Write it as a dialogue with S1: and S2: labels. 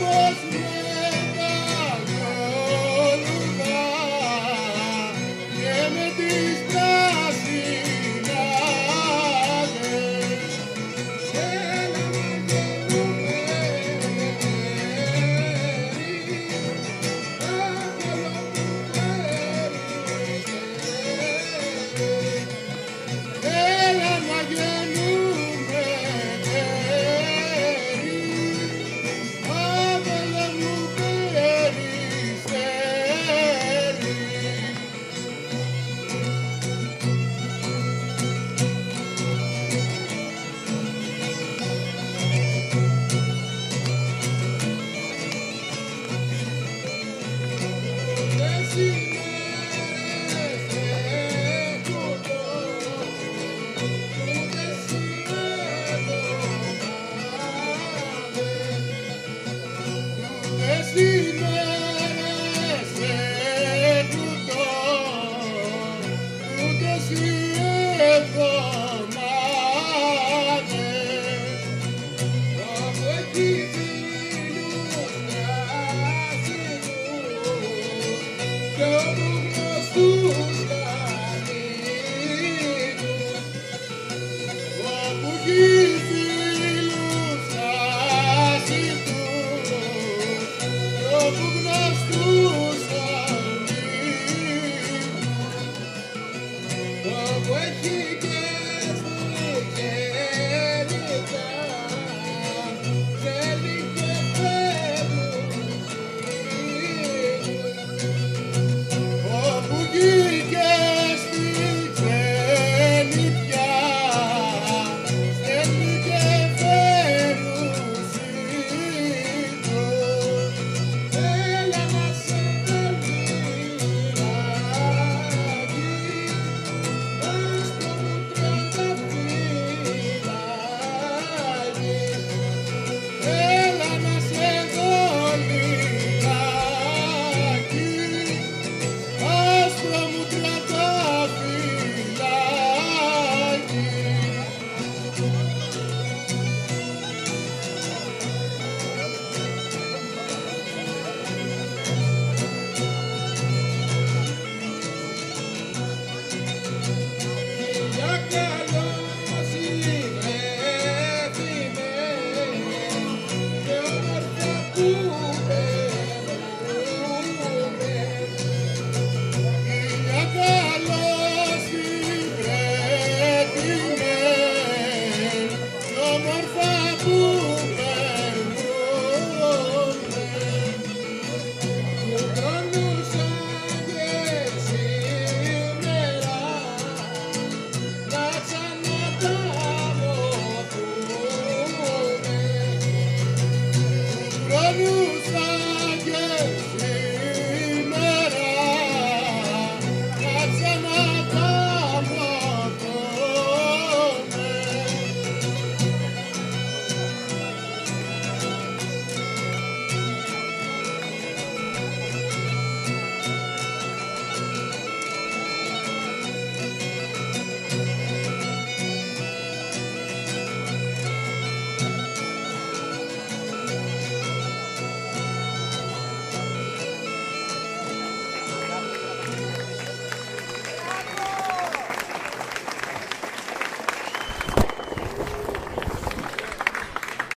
S1: with me.